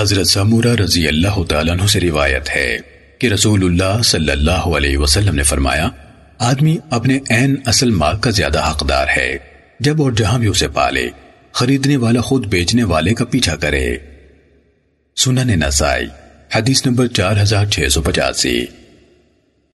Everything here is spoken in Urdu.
حضرت سمورہ رضی اللہ تعالیٰ عنہ سے روایت ہے کہ رسول اللہ صلی اللہ علیہ وسلم نے فرمایا، آدمی اپنے عین اصل مال کا زیادہ حقدار ہے، جب اور جہاں بھی اسے پالے، خریدنے والا خود بیچنے والے کا پیچھا کرے۔ سنن نسائی، حدیث نمبر چار ہزار چھ سو پچاسی۔